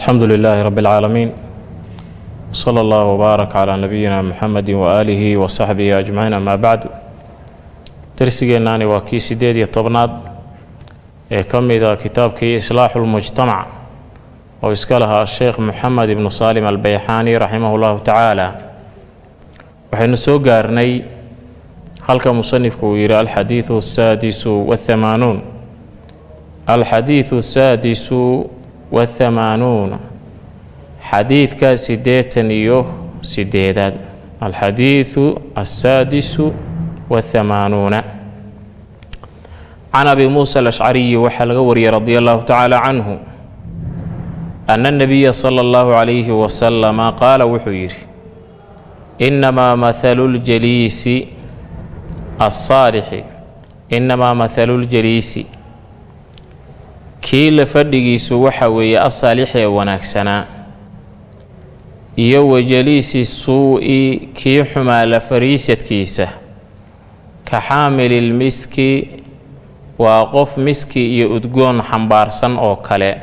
alxamdu lilaahi rabi اlcaalamiin sala allah wbaarak calaa nabiyina muxamedi waaalihi wa saxbihi ajmaciin amaa bacdu darsigeennaani waa kii siddeed iyo tobnaad ee ka mida kitaabkii islaaxu lmujtamac oo iska lahaa sheekh moxamed ibnu saalim albeyxaani raximah llahu tacaala waxaynu soo gaarnay halka musanifku uu yidhi alxadiidu asaadisu wahamaanuun xadiidka siddeetan iyo sideedaad alxadiidu asaadisu wahamaanuuna can abi muusa alashcariyi waxaa laga wariyey radi allahu tacaala canhu ana اnabiya sala اllahu calayhi wasalama qaala wuxuu yidhi inamaa mahalu ljaliisi alsaalixi inamaa mahalu ljaliisi kii la fadhigiisu waxa weeye asaalixi ee wanaagsanaa iyo wajaliisi suu-i kii xumaa la fariisadkiisa. ka xaamililmiski waa qof miski iyo udgoon xambaarsan oo kale.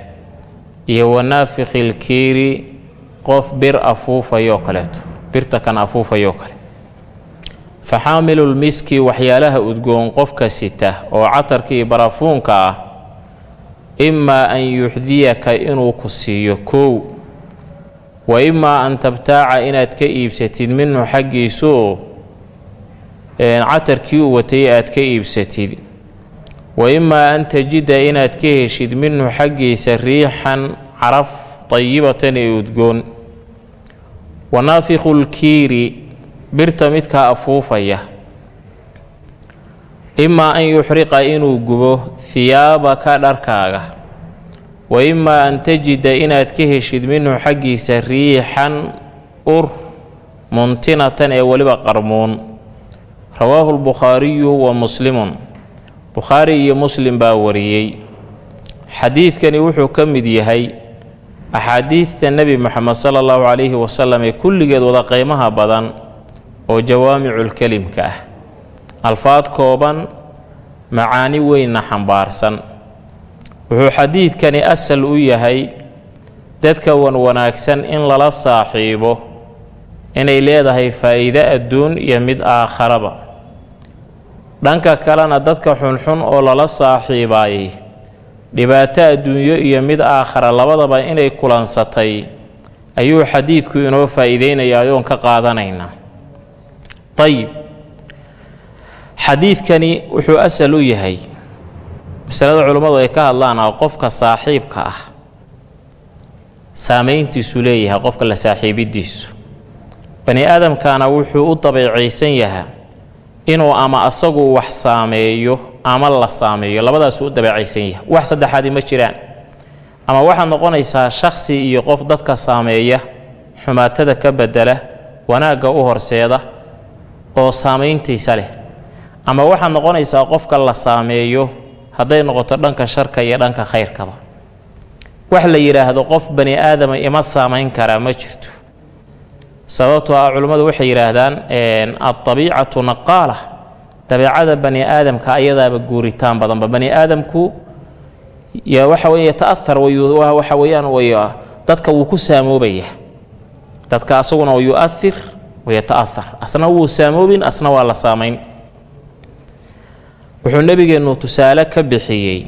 iyo wanaafikhilkiiri qof bir afuufayoo kaleeto birta kan afuufayoo kale. fa xaamilulmiski waxyaalaha udgoon qofka sita oo catarka iyo barafuunka ah imaa an yuxdiyaka inuu ku siiyo kow. Wa imaa an tabtaaca inaad ka iibsatid minhu xaggiisuoo catarkii uu watay aad ka iibsatid. Wa imaa an tajida inaad ka heshid minhu xaggiisa riixan caraf dayibatan ee udgoon. Wa naafikhulkiiri birta midkaa afuufaya imaa an yuxriqa inuu gubo hiyaabaka dharkaaga. Wa imaa an tajida inaad ka heshid minhu xaggiisa riixan ur muntinatan ee weliba qarmuun. Rawaahu lbukhaariyu wa muslimun. Bukhaari iyo muslim baa wariyey. Xadiidkani wuxuu ka mid yahay axaadiidta nebi moxamed sala allahu calayhi wasalam ee kulligeed wada qiimaha badan oo jawaamiculkelimka ah alfaad kooban macaani weynna xambaarsan. Wuxuu xadiidkani asal u yahay dadka wan wanaagsan in lala saaxiibo inay leedahay faa'iide adduun iyo mid aakharaba. Dhanka kalena dadka xunxun oo lala saaxiibaayay dhibaato adduunyo iyo mid aakhara labadaba inay kulansatay ayuu xadiidku inoo faa'iideynayaa ayoon ka qaadanaynaa. Ayib xadiidkani wuxuu asal u yahay masalada culummadu ay ka hadlaan oo qofka saaxiibka ah. Saamayntiisu leeyahay qofka la saaxiibidiisu bani aadamkana wuxuu u dabeecaysan yahaa inuu ama asagu wax saameeyo ama la saameeyo. Labadaasuu u dabeecaysan yahay. Wax saddexaadi ma jiraan. Ama waxaad noqonaysaa shakhsi iyo qof dadka saameeya xumaatada ka bedela wanaagga u horseeda oo saamayntiisa leh ama waxaad noqonaysaa qofka la saameeyo hadday noqoto dhanka sharka iyo dhanka khayrkaba. Wax la yidhaahdo qof bani aadama ima saamayn karaa ma jirto. Sababtoo ah culimmadu waxay yidhaahdaan aldabiicatu naqaala dabeecada bani aadamka ayadaaba guuritaan badanba bani aadamku waxa weye yata'ahar waxa weeyaan way dadka wuu ku saamoobaya dadka asaguna wa yu'ahir wayata'ahar asna wuu saamoobin asna waa la saamayn wuxuu nebigeennu tusaale ka bixiyey.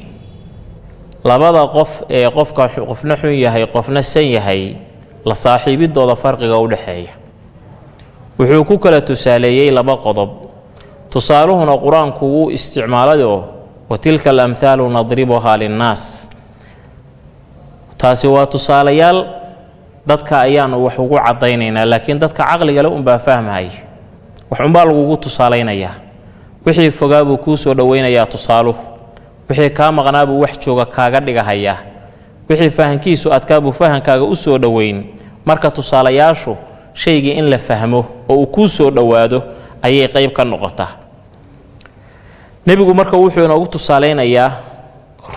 Labada qof ee qofka qofna xun yahay qofna san yahay la saaxiibidooda farqiga u dhexeeya. Wuxuu ku kala tusaaleeyey laba qodob. Tusaaluhuna qur'aanku wuu isticmaalayoo wa tilka alamhaalu nadribuhaa linnaas. Taasi waa tusaalayaal dadka ayaanu wax ugu caddaynaynaa laakiin dadka caqligale unbaa fahmaya wax unbaa lagugu tusaalaynayaa wixii fogaa buu kuu soo dhowaynayaa tusaaluhu wixii kaa maqnaabuu wax jooga kaaga dhigahayaa. Wixii fahankiisu adkaabuu fahankaaga u soo dhoweyn. Marka tusaalayaashu shaygii in la fahmo oo uu kuu soo dhowaado ayay qayb ka noqotaa. Nebigu marka wuxuu inoogu tusaalaynayaa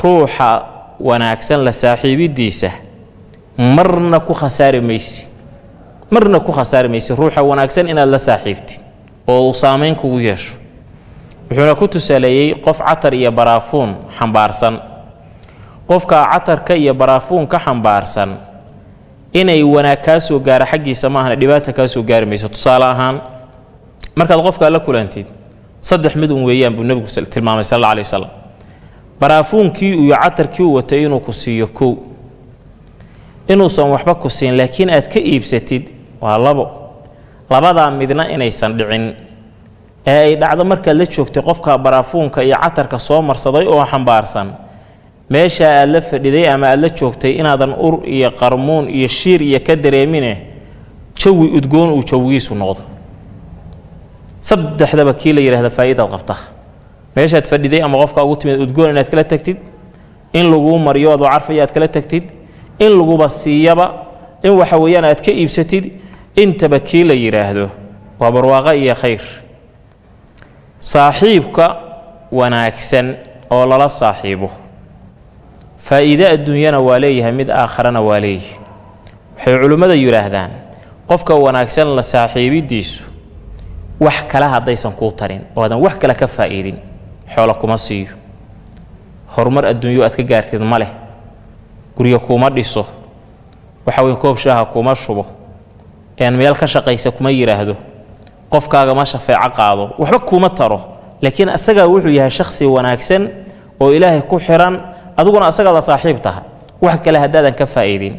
ruuxa wanaagsan la saaxiibidiisa marna ku khasaari maysi. Marna ku khasaari maysi. Ruuxa wanaagsan inaad la saaxiibtid oo uu saamayn kugu yeesho wuxuuna ku tusaaleeyey qof catar iyo baraafuun xambaarsan. Qofka catarka iyo baraafuun ka xambaarsan inay wanaag kaa soo gaara xaggiisa maahana dhibaata kaa soo gaari mayso tusaale ahaan markaad qofkaa la kulantid saddex midun weeyaan buu nebigu tilmaamay sal alla alay wasalam baraafuunkii iyo catarkii u watay inuu ku siiyo kow. Inuusan waxba ku siin laakiin aad ka iibsatid waa labo. Labadaa midna inaysan dhicin ee ay dhacdo markaad la joogtay qofka baraafuunka iyo catarka soo marsaday oo xambaarsan. Meesha aad la fadhiday ama aad la joogtay inaadan ur iyo qarmuun iyo shiir iyo ka dareemine jawi udgoon uu jawigiisu noqdo. Saddexdaba kii la yidhahda faa'iidaad qabta. Meeshaad fadhiday ama qofka ugu timid udgoon inaad kala tagtid in laguu mariyo adoo carfaya aad kala tagtid in laguba siiyaba in waxa weeyaan aad ka iibsatid intaba kii la yidhaahdo waa barwaaqo iyo khayr saaxiibka wanaagsan oo lala saaxiibo. Faa'iide adduunyana waa leeyahay mid aakharana waa leeyahay. Waxay culimmada yidhaahdaan qofka wanaagsan la saaxiibiddiisu wax kale haddaysan kuu tarin oo aadan wax kale ka faa'iidin xoolo kuma siiyo. Horumar adduunyo aad ka gaartid ma leh. Guryo kuuma dhiso. Waxa weyn koob shaaha kuma shubo. Een meel ka shaqaysa kuma yidhaahdo qofkaaga ma shafeeco qaado waxba kuuma taro. Laakiin asagaa wuxuu yahay shakhsi wanaagsan oo ilaahay ku xihan adiguna asagaada saaxiib taha wax kale haddaadan ka faa'iidin.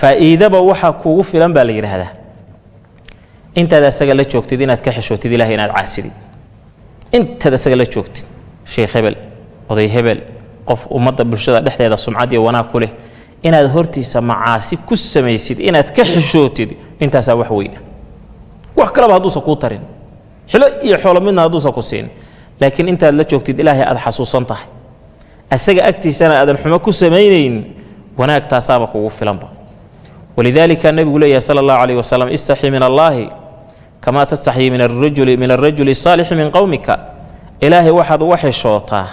Faa'iidaba waxa kuugu filan baa la yidhaahdaa. Intaad asaga la joogtid inaad ka xishootid ilahay inaad caasidid intaad asaga la joogtid. Sheekh hebel oday hebel qof ummadda bulshada dhexdeeda sumcad iyo wanaag ku leh inaad hortiisa macaasi ku samaysid inaad ka xishootid intaasaa wax weyna wax kaleba hadduusan kuu tarin. Xilo iyo xoolo midna hadduusan ku siin. Laakiin intaad la joogtid ilaahay aad xasuusan tahay. Asaga agtiisana aadan xumo ku samaynayn wanaagtaasaaba kugu filanba. Walidaalika nebigu leeyahay sala allahu calayh wasalam istaxii min allaahi kamaa tastaxyii min arajuli saalixi min qowmika ilaahay waxaad uga xishootaa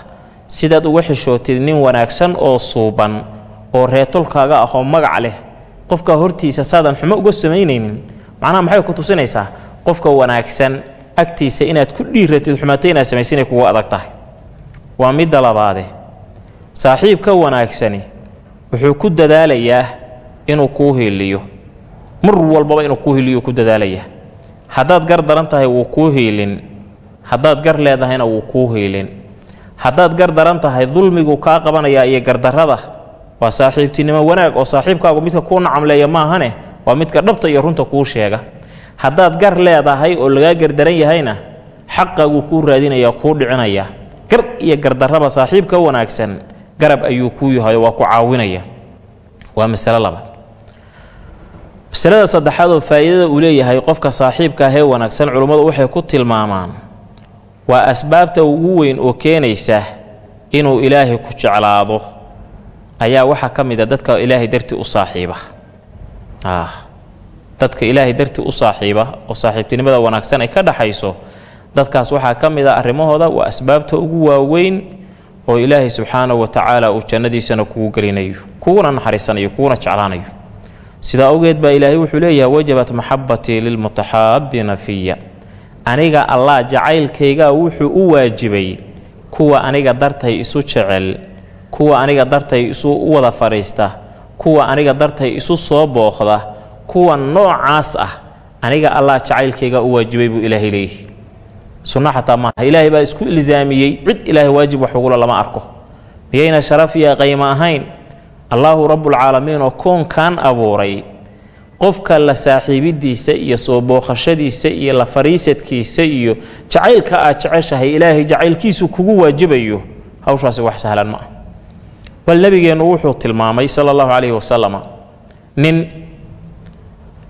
sidaad uga xishootid nin wanaagsan oo suuban oo reetolkaaga ah oo magac leh. Qofka hortiisa saadan xumo uga samaynaynin macnaha maxay ku tusinaysaa qofka wanaagsan agtiisa inaad ku dhiiratid xumaato inaad samaysa inay kugu adag tahay? Waa midda labaade. Saaxiibka wanaagsani wuxuu ku dadaalayaa inuu kuu hiiliyo mar walbaba inuu kuu hiiliyo ku dadaalayaa. Haddaad gar daran tahay wuu kuu hiilin haddaad gar leedahayna wuu kuu hiilin haddaad gar daran tahay dulmiguu kaa qabanayaa iyo gardarrada waa saaxiibtinimo wanaag oo saaxiibkaagu midka kuu nacamleeya maahane waa midka dhabta iyo runta kuu sheega. Haddaad gar leedahay oo lagaa gardaran yahayna xaqaaguu kuu raadinaya kuu dhicinaya. Gar iyo gardarraba saaxiibka wanaagsan garab ayuu kuu yahay oo waa ku caawinaya. Waa masale labaad masalada saddexaad oo faa'iidada uu leeyahay qofka saaxiibka ahee wanaagsan culummadu waxay ku tilmaamaan waa asbaabta ugu weyn oo keenaysa inuu ilaahay ku jeclaado. Ayaa waxaa ka mid a dadka ilaahay dartii u saaxiiba dadka ilaahay dartii u saaxiiba oo saaxiibtinimada wanaagsan ay ka dhaxayso dadkaas waxaa ka mid a arrimahooda waa asbaabta ugu waaweyn oo ilaahay subxaanahu wa tacaala uu jannadiisana kugu gelinayo kuguna naxariisanayo kuguna jeclaanayo. Sidaa awgeed baa ilaahay wuxuu leeyahay wajabat maxabatii lilmutaxaabiina fiya aniga allah jacaylkaygaa wuxuu u waajibay kuwa aniga dartay isu jecel kuwa aniga dartay isu u wada fadhiista kuwa aniga dartay isu soo booqda kuwa noocaas ah aniga allah jacaylkaygaa u waajibay buu ilaahay leeyahy sunno xataa maaha ilaahay baa isku ilsaamiyey cid ilaahay waajib wax ugula lama arko. Miyayna sharaf iyo qaymo ahayn? Allaahu rabbulcaalamiin oo koonkan abuuray qofka la saaxiibidiisa iyo soo booqashadiisa iyo la fariisadkiisa iyo jacaylka aad jeceshahay ilaahay jacaylkiisu kugu waajibayo hawshaasi wax sahlan ma ah bal nebigeennu wuxuu tilmaamay sala allahu calayhi wasalam nin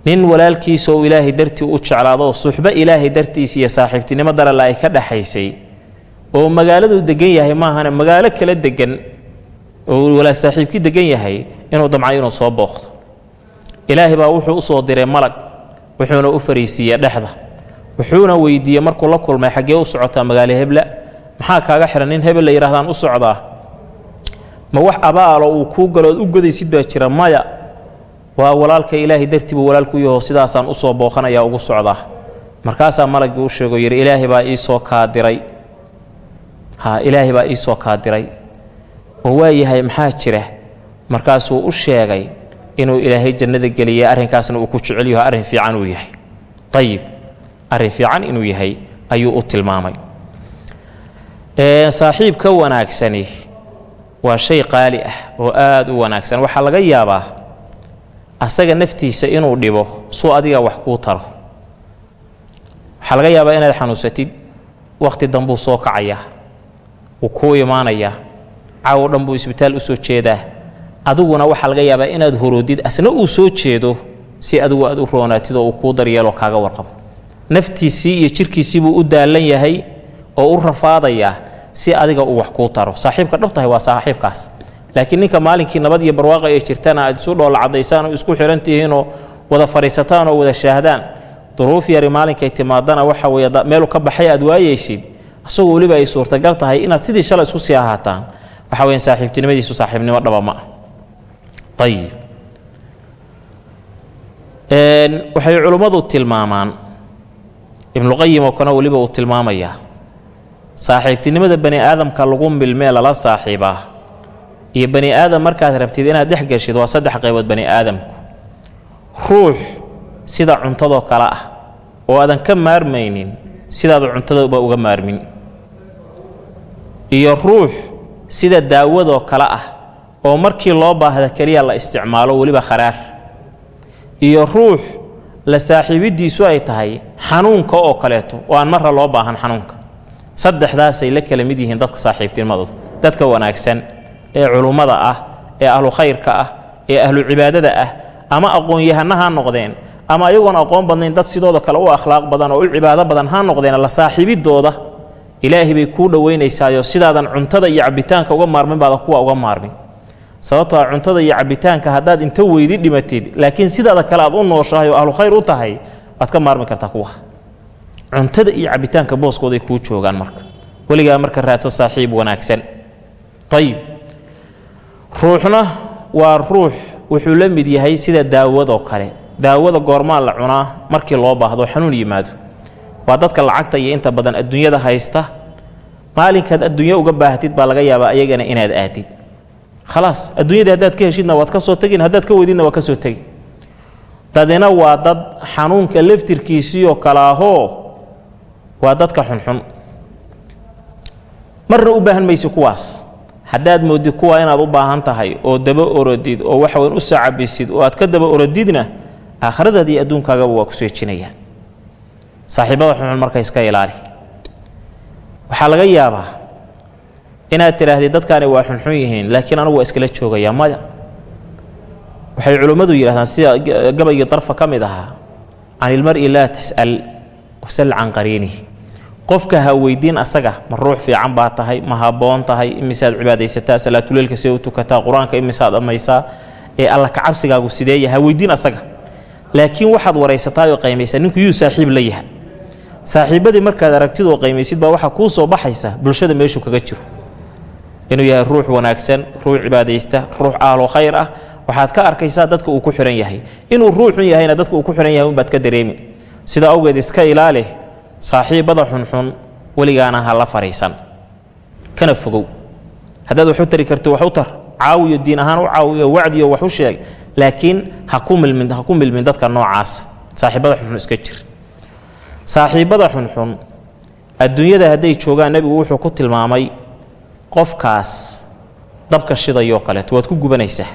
nin walaalkiisa oo ilaahay dartii u jeclaado oo suxbo ilaahay dartiisa iyo saaxiibtinimo darale ay ka dhaxaysay oo magaaladuu degan yahay maahane magaalo kala degan oo walaa saaxiibkii degan yahay inuu damcay inuu soo booqdo. Ilaahay baa wuxuu u soo diray malag wuxuuna u fariisiiyey dhexda wuxuuna weydiiyey markuu la kulmay xaggee u socotaa magaalo hebla maxaa kaaga xihan nin hebel la yidhahdaan u socdaa ma wax abaalo uu kuu galood u godaysid baa jira maya. Waa walaalka ilaahay dartii buu walaalku yaho sidaasaan u soo booqanayaa ugu socdaa markaasaa malaggii u sheego yidhi ilaahay baa iisoo kaadiray. Ha ilaahay baa iisoo kaadiray. Oo waa yahay maxaa jira? Markaasuu u sheegay inuu ilaahay jannada geliyay arrinkaasna uu ku jecel yaho arrin fiican uu yahay. Ayib arrin fiican inuu yahay ayuu u tilmaamay. Saaxiib wanaagsani waa shay qaali ah oo aad u wanaagsan. Waxaa laga yaabaa asaga naftiisa inuu dhibo suu adiga wax kuu taro. Waxaa laga yaabaa inaad xanuunsatid. Wakhti dambuu soo kacayaa. Wuu kuu imaanayaa. Caawo dhan buu isbitaal u soo jeedaa. Adiguna waxaa laga yaabaa inaad horoodid asna uu soo jeedo si adigu aad u roonaatid oo uu kuu daryeeloo kaaga warqabo. Naftiisii iyo jirkiisiibuu u daallan yahay oo u rafaadayaa si adiga uu wax kuu taro. Saaxiibka dhabtahay waa saaxiibkaas. Laakiin ninka maalinkii nabad iyo barwaaqa ay jirtana aad isu dhoolla caddaysaan oo isku xihan tihiinoo wada fadhiisataan oo wada shaahdaan duruuf yari maalinkay timaadana waxa weeye meelu ka baxay aad waayaysid asagoo weliba ay suurtagal tahay inaad sidii shalay isku sii ahaataan. Waxa weyan saaxiibtinimadiisu saaxiibnimo dhaba ma ah ayib waxay culummadu tilmaamaan ibnuqayim oo kana weliba uu tilmaamayaa saaxiibtinimada bani aadamka lagu milmee lala saaxiibaa iyo bani aadam markaad rabtid inaad dhex geshid waa saddex qaybood bani aadamku. Ruux sida cuntadoo kale ah oo aadan ka maarmaynin sidaadu cuntadaba uga maarmin. Iyo ruux sida daawadoo kale ah oo markii loo baahda keliya la isticmaalo weliba kharaar. Iyo ruux la saaxiibiddiisu ay tahay xanuunka oo kaleeto oo aan marra loo baahan xanuunka saddexdaasay la kala mid yihiin dadka saaxiibtinimadooda dadka wanaagsan ee culummada ah ee ahlu khayrka ah ee ahlu cibaadada ah ama aqoon-yahana ha noqdeen ama ayagoon aqoon badnayn dad sidooda kale u akhlaaq badan oo u cibaado badan ha noqdeen la saaxiibidooda ilaahay bay kuu dhowaynaysaayoo sidaadan cuntada iyo cabbitaanka uga maarmin baadan kuwa uga maarmin. Sababtoo a cuntada iyo cabbitaanka haddaad inta weydi dhimatid laakiin sidaada kale aad u nooshahay oo ahlu khayr u tahay waad ka maarmi kartaa kuwa cuntada iyo cabbitaanka booskooday kuu joogaan marka. Weligaa marka raadso saaxiib wanaagsan. Ayib ruuxna waa ruux wuxuu la mid yahay sida daawadoo kale. Daawada goormaa la cunaa markii loo baahdo xanuun yimaado. Waa dadka lacagta iyo inta badan adduunyada haysta. Maalinkaad adduunyo uga baahatid baa laga yaabaa ayagana inaad aadid. Khalaas adduunyadii haddaad ka heshidna waad ka soo tegin haddaad ka weydidna waad ka soo tegi. Dadina waa dad xanuunka laftirkiisiioo kale ahoo waa dadka xunxun. Marna u baahan maysi kuwaas. Haddaad moodid kuwa inaad u baahan tahay oo daba orodid oo waxaweyn u sacabisid oo aad ka daba orodidna aakhiradaada iyo adduunkaagaba waa ku seejinayaan saaxiibada xunxun marka iska ilaali. Waxaa laga yaabaa inaad tidhaahdid dadkaani waa xunxun yihiin laakiin anugu waa iskala joogayaa maya. Waxay culimmadu yidhahdaan sida gabaygii darfa ka mid ahaa can ilmar'i laa tas'al wasal can qariinihi qofka ha weydiin asaga ma ruux fiican baa tahay ma habboon tahay imisaad cibaadaysataa salaatuleylka see u tukataa qur'aanka imisaad dhammaysaa ee alla kacabsigaagu sideeya ha weydiin asaga. Laakiin waxaad waraysataayoo qaymaysa ninku yuu saaxiib la yahay. Saaxiibbadii markaad aragtidoo qaymaysid baa waxaa kuu soo baxaysa bulshada meeshuu kaga jiro. Inuu yahay ruux wanaagsan ruux cibaadaysta ruux ahlo khayr ah waxaad ka arkaysaa dadka uu ku xihan yahay. Inuu ruuxun yahayna dadka uu ku xihan yahay unbaad ka dareemi sida awgeed iska ilaali saaxiibbada xunxun weligaana ha la fadhiisan kana fogow. Haddaad wax u tari karti wax u tar. Caawiyo diin ahaan u caawiyo wacdiyo wax u sheeg. Laakiin ha ku milmin ha ku milmin dadka noocaas. Saaxiibbada xunxun iska jir. Saaxiibbada xunxun adduunyada hadday joogaan nebigu wuxuu ku tilmaamay qofkaas dabka shidayoo kaleeto. Waad ku gubanaysaa.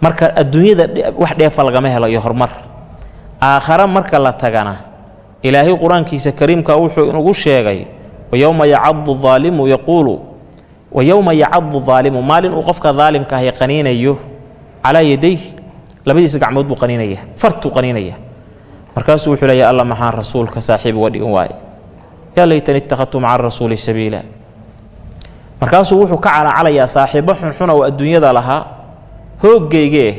Marka adduunyada wax dheefa lagama helo iyo horumar aakhare marka la tagana ilaahay qur'aankiisa kariimka wuxuu inugu sheegay wayowma yacadu aalimu yaquulu wayowma yacadu aalimu maalin uu qofka daalimka ahi qaniinayo calaa yadayh labadiisa gacmood buu qaniinaya fartuu qaniinaya. Markaasuu wuxuu leeya alla maxaan rasuulka saaxiib uga dhigan waaye. Yaa laytani ittakhadtu maca arasuuli sabiila. Markaasuu wuxuu ka calacalayaa saaxiibbo xunxuna oo adduunyada lahaa hooggeygee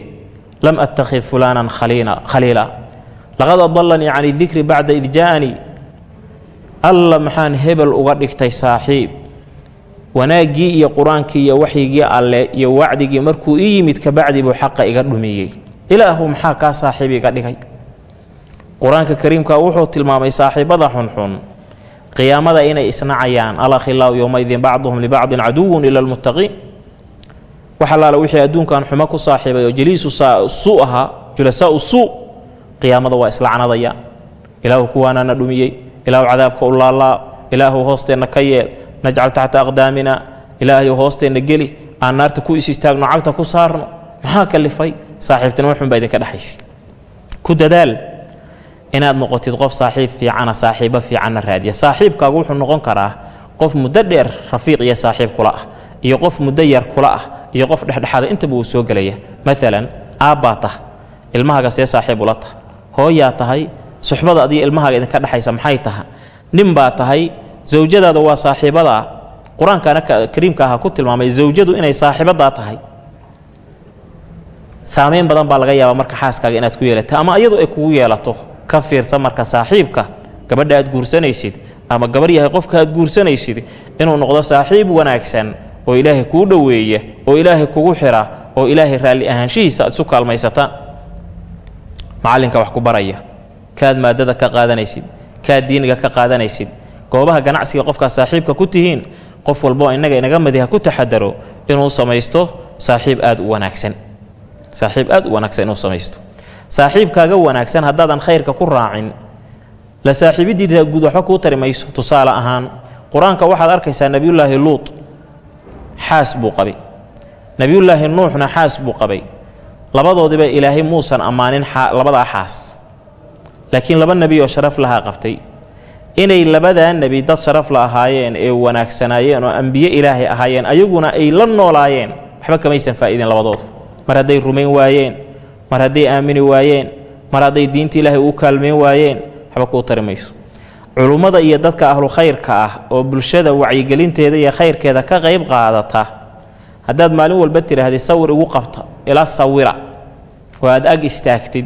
lam attakhid fulaanan khaliila laqad adallanii can idikri bacda id jaa'anii. Alla maxaan hebel uga dhigtay saaxiib. Wanaaggii iyo qur'aankii iyo waxyigii alle iyo wacdigii markuu ii yimid kabacdi buu xaqa iga dhumiyey. Ilaahu maxaa kaa saaxiib iga dhigay? Qur'aanka kariimka wuxuu tilmaamay saaxiibbada xunxun. Qiyaamada inay isnacayaan alakhilaau yowmaidin bacduhum libacdin caduwun ila lmuttaqiin wax allaala wixii adduunkan xumo ku saaxiibay oo jaliisu suu ahaa julasaau suu qiyaamada waa islacnadaya ilaahu kuwaanaana dhumiyey. Ilaahu cadaabka u laalaab ilaahu hoosteenna ka yeel. Najcal taxta aqdaamina. Ilaahayu hoosteenna geli. Aan naarta ku is cagta ku saarno. Maxaa kalifay saaxiibtinimo xun baa idinka dhexaysa ku dadaal. Inaad noqotid qof saaxiib fiicana saaxiibo fiicanna raadiya. Saaxiibkaagu wuxuu noqon karaa qof muddo dheer rafiiq iyo saaxiib kula ah iyo qof muddo yar kula ah iyo qof dhexdhexaada intaba uu soo gelaya maalan aabbaa tah. Ilmahaaga see saaxiib ula tah hooyaa tahay suxbada adiyo ilmahaaga idinka dhexaysa maxay taha nin baa tahay zawjadaada waa saaxiibadaa qur'aankana kariimka aha ku tilmaamay zawjadu inay saaxiibadaa tahay. Saamayn badan baa laga yaabaa marka xaaskaaga inaad ku yeelata ama iyadu ay kugu yeelato. Ka fiirsa marka saaxiibka gabadha aad guursanaysid ama gabar yahay qofka aad guursanaysid inuu noqdo saaxiib wanaagsan oo ilaahay kuu dhoweeya oo ilaahay kugu xira oo ilaahay raalli ahaanshihiisa aad isu kaalmaysataan macallinka wax ku baraya. Kaad maadada ka qaadanaysid kaad diiniga ka qaadanaysid goobaha ganacsiga qofkaad saaxiibka ku tihiin qof walboo innaga inaga madi ha ku taxadaro inuu samaysto saaxiib aad u wanaagsan. Saaxiib aad u wanaagsan inuu samaysto. Saaxiibkaaga wanaagsan haddaadan khayrka ku raacin la saaxiibiddiisa guud waxba kuu tari mayso. Tusaale ahaan qur'aanka waxaad arkaysaa nebiyullaahi luut xaas buu qabay. Nebiyullaahi nuuxna xaas buu qabay labadoodiba ilaahay muusan ammaanin labadaa xaas. Laakiin laba nebi oo sharaf lahaa qabtay. Inay labadaa nebi dad sharaf la ahaayeen ee wanaagsanaayeen oo ambiye ilaahay ahaayeen ayaguna ay la noolaayeen. Waxba kamaysan faa'iidin labadooda mar hadday rumayn waayeen mar hadday aamini waayeen mar hadday diinta ilaahay uu kaalmayn waayeen waxba kuu tari mayso. Culummada iyo dadka ahlu khayrka ah oo bulshada wacyigelinteeda iyo khayrkeeda ka qayb qaadata haddaad maalin walba tidhaahday sawir igu qabta ila sawira. Oo aad ag istaagtid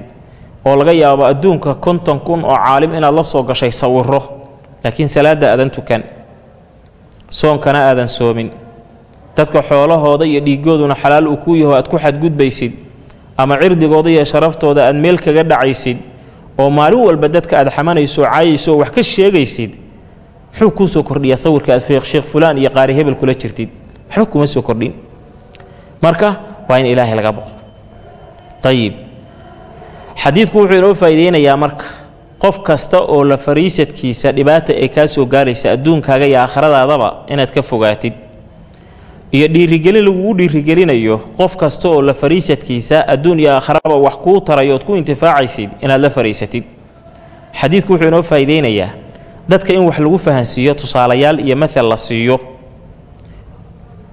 oo laga yaabo adduunka konton kun oo caalim inaad la soo gashay sawiro laakiin salaadda aadan tukan soonkana aadan soomin. Dadka xoolahooda iyo dhiigooduna xalaal uu kuu yaho aad ku xadgudbaysid ama cirdigooda iyo sharaftooda aad meel kaga dhacaysid oo maalin walba dadka aad xamanayso oo caayayso oo wax ka sheegaysid muxuu kuu soo kordhiyaa sawirka aad sheekh fulaan iyo qaari hebel kula jirtid? Waxba kuma soo kordhin? Marka waa in ilaahay laga boqo ayib xadiidku wuxuu inoo faa'iideynayaa marka qof kasta oo la fariisadkiisa dhibaata ay kaa soo gaaraysa adduunkaaga iyo aakhiradaadaba inaad ka fogaatid iyo dhiirigelin lagugu dhiirigelinayo qof kasta oo la fariisadkiisa adduun iyo aakharaba wax kuu tarayo ood ku intifaacaysid inaad la fariisatid. Xadiidku wuxuu inoo faa'iideynayaa dadka in wax lagu fahansiiyo tusaalayaal iyo maal la siiyo.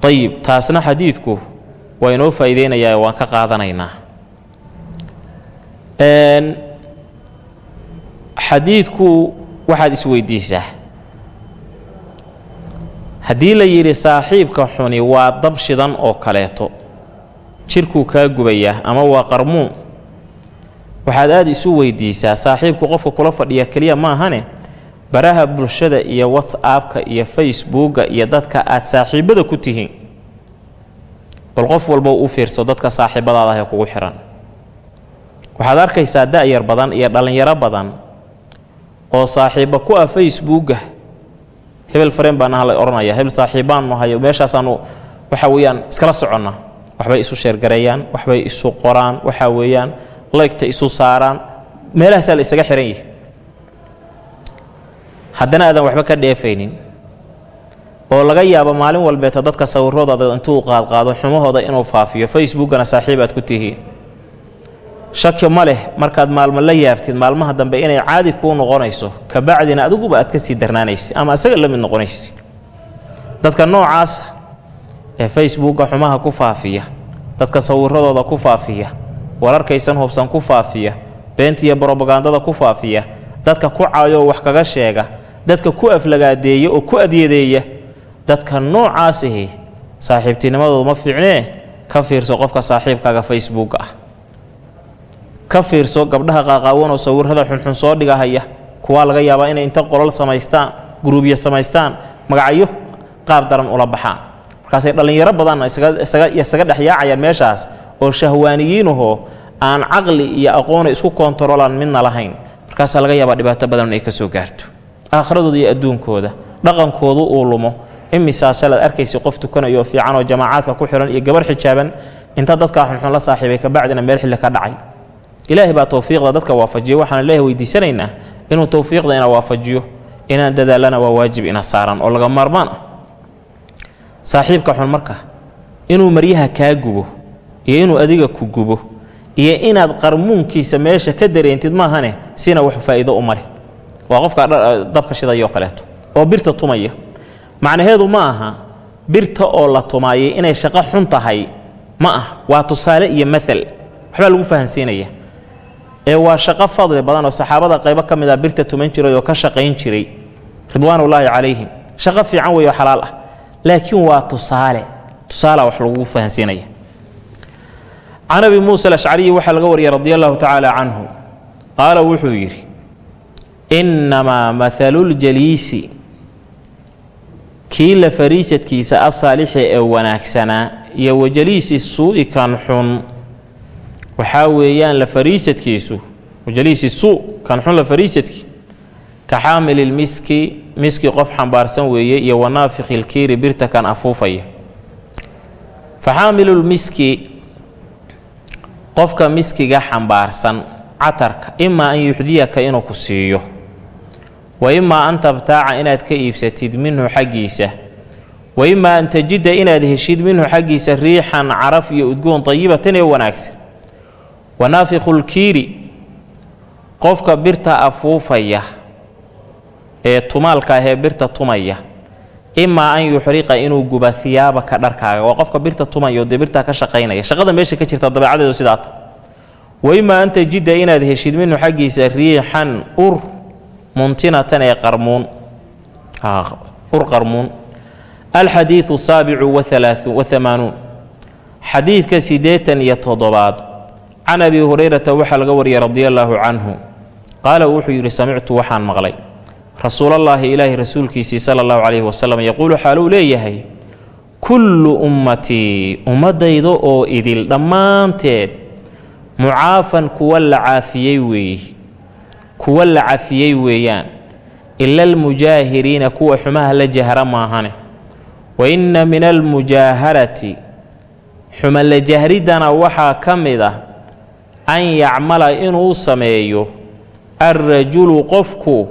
Ayib taasna xadiidku waa inoo faa'iideynayaa waan ka qaadanaynaa. Xadiidku waxaad isweydiisaa haddii la yidhi saaxiibka xuni waa dab shidan oo kaleeto jirkuu kaa gubayaa ama waa qarmuun waxaad aad isu weydiisaa saaxiibku qofka kula fadhiya keliya maahane baraha bulshada iyo whatsappka iyo facebooka iyo dadka aad saaxiibbada ku tihiin bal qof walba u fiirso dadka saaxiibadaada ah kugu xihan waxaad arkaysaa da'yar badan iyo dhallinyaro badan oo saaxiibba ku ah facebooka hebel fareen baan aha odhanaya hebel saaxiibbaannu hayo meeshaasaanu waxa weeyaan iskala soconna. Waxbay isu sheergareeyaan waxbay isu qoraan waxa weeyaan laygta isu saaraan meelahaasaa la isaga xihan yihi haddana aadan waxba ka dheefaynin oo laga yaabo maalin walbeeta dadka sawirradooda intuu qaadqaado xumahooda inuu faafiyo. Facebookana saaxiib aad ku tihiin. Shaki ma leh markaad maalmo la yaabtid maalmaha dambe inay caadi kuu noqonayso kabacdina adiguba aad ka sii darnaanaysa ama isaga la mid noqonaysa dadka noocaasa ee facebooka xumaha ku faafiya dadka sawiradooda ku faafiya wararkaysan hubsan ku faafiya beentiiyo brobagandada ku faafiya dadka ku caayoo wax kaga sheega dadka ku aflagaadeeya oo ku adyadeeya dadka noocaasihi saaxiibtinimadoodu ma fiicnee ka fiirso qofka saaxiibkaaga facebooka ah. Ka fiirso gabdhaha qaaqaawanoo sawirrada xunxun soo dhigahaya kuwaa laga yaabaa inay inta qolol samaystaan guruubya samaystaan magacyo qaab daran ula baxaan markaasay dhallinyaro badanna isaga dhexyaacayaan meeshaas oo shahwaaniyiinahoo aan caqli iyo aqoona isku koontarolaan midna lahayn. Markaasaa laga yaabaa dhibaato badan ay ka soo gaarto. Aakhiradooda iyo adduunkooda dhaqankoodu uu lumo imisaa shalaad arkaysa qof tukanayo oo fiican oo jamaacaadka ku xihan iyo gabar xijaaban inta dadkaa xunxun la saaxiibay kabacdina meel xilli ka dhacay ilaahay baa towfiiqda dadka waafajiyo waxaan ilaahay weydiisanaynaa inuu towfiiqda ina waafajiyo inaan dadaalana waa waajib ina saaran oo laga maarmaan ah saaxiibka xun marka inuu maryaha kaa gubo iyo inuu adiga ku gubo iyo inaad qarmuunkiisa meesha ka dareentid maahane sina wax faa'iido u male waa qofka dabka shidayoo kaleeto oo birta tumaya macnaheedu ma aha birta oo la tumaayay inay shaqo xun tahay ma ah waa tusaale iyo maal waxbaa lagu fahansiinaya. Ee waa shaqo fadli badan oo saxaabada qaybo ka mid a birta tuman jiray oo ka shaqayn jiray ridwaanullaahi calayhim. Shaqo fiican weeyo xalaal ah. Laakiin waa tusaale. Tusaala wax lagu fahansiinaya. Can abi muusa alashcariyi waxaa laga wariyay radi allahu tacaala canhu. Qaala wuxuu yidhi innamaa maaluljaliisi kii la fariisadkiisa asaalixi ee wanaagsanaa iyo wajaliisi suu'i kan xun waxaa weeyaan la fariisadkiisu wajaliisi suu kan xun la fariisadkii ka xaamililmiski miski qof xambaarsan weeye iyo wanaafikhi lkiiri birta kan afuufaya. Fa xaamilulmiski qofka miskiga xambaarsan catarka imaa an yuxdiyaka inuu ku siiyo wa imaa an tabtaaca inaad ka iibsatid minhu xaggiisa wa imaa an tajida inaad heshid minhu xaggiisa riixan caraf iyo udgoon dayibatan ee wanaagsan wa naafikhulkiiri qofka birta afuufaya ee tumaalka ahee birta tumaya imaa an yuxriqa inuu guba hiyaabaka dharkaaga waa qofka birta tumayo dee birtaa ka shaqaynaya shaqada meesha ka jirta dabeecadeedu sidaata wa an tajida inaad heshid minhu xaggiisa riixan ur muntinatan ee qarmuun. Ur qarmuun. Alxadiidu saabicu waamaanuun xadiidka siddeetan iyo toddobaad. Can abi hurayrata waxaa laga wariyay radi allaahu canhu. Qaala wuxuu yidhi samictu waxaan maqlay. Rasuulallaahi ilaahi rasuulkiisii sala allahu calayhi wasalam yaquulu xaaluu leeyahay kullu ummatii ummaddayda oo idil dhammaanteed mucaafan kuwa la caafiyey weeye kuwa la cafiyey weeyaan ila almujaahiriina kuwa xumaha la jahra maahane. Wa inna min almujaaharati xuma la jahridana waxaa ka mid ah an yacmala inuu sameeyo alrajulu qofku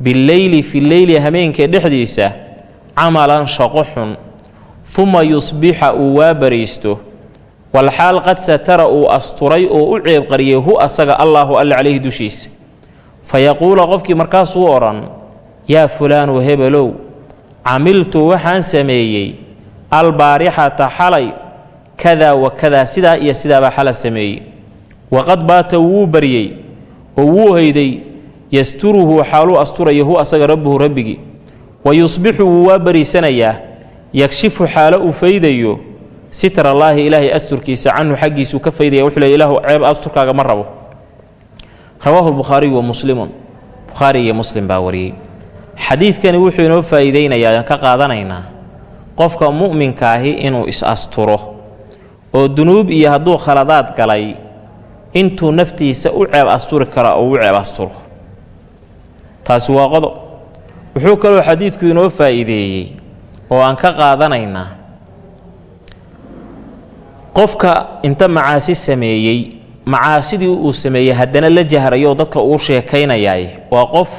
bileyli fi leyli hameenka dhexdiisa camalan shaqo xun uma yusbixa uu waa bariisto walxaal qad satara uu asturay oo u ceebqariyey hu asaga allaahu alla calayhi dushiisa fa yaquula qofkii markaasuu odhan yaa fulaanu hebelow camiltu waxaan sameeyey albaarixata xalay kadaa wa kadaa sidaa iyo sidaabaa xala sameeyey. Waqad baata wuu baryey oo wuu hayday yasturuhu xaaluu asturaya hu asaga rabbuhu rabbigii wa yusbixu wuu waa bariisanayaa yakshifu xaalo uu faydayo sitrallaahi ilaahay asturkiisa canhu xaggiisuu ka faydaya wuxuu leey ilaahu ceeb asturkaaga ma rabo rawaahu lbukhaariyu wa muslimun. Bukhaari iyo muslim baa wariyey. Xadiidkani wuxuu inoo faa'iidaynayaa aan ka qaadanaynaa qofka mu'minkaahi inuu is-asturo oo dunuub iyo hadduu khaladaad galay intuu naftiisa u ceeb asturi kara oo u ceeb asturo. Taasi waa qodob. Wuxuu kaloo xadiidku inoo faa'iideeyey oo aan ka qaadanaynaa. Qofka inta macaasi sameeyey macaasidii uu sameeyey haddana la jahrayo dadka uu sheekaynayaay waa qof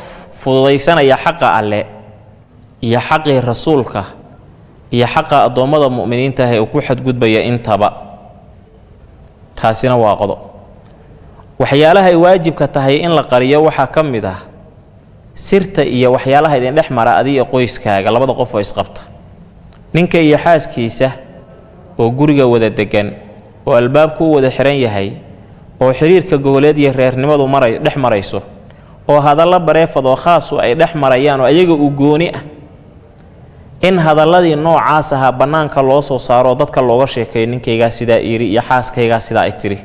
fududaysanaya xaqa alle iyo xaqii rasuulka iyo xaqa addoommada mu'miniinta ah ee uu ku xadgudbaya intaba. Taasina waa qodob waxyaalaha ay waajibka tahay in la qariyo waxaa ka mid ah sirta iyo waxyaalaha idin dhex mara adiga qoyskaaga labada qof oo isqabta. Ninka iyo xaaskiisa oo guriga wada deggan oo albaabku u wada xihan yahay oo xidhiirka goboleed iyo reernimadu maray dhex marayso oo hadalla bareefadoo khaasu ay dhex marayaan oo ayaga u gooni ah. In hadalladii noocaas ahaa bannaanka loo soo saaroo dadka looga sheekeeyo ninkaygaa sidaa iiri iyo xaaskaygaa sidaa ay tiri.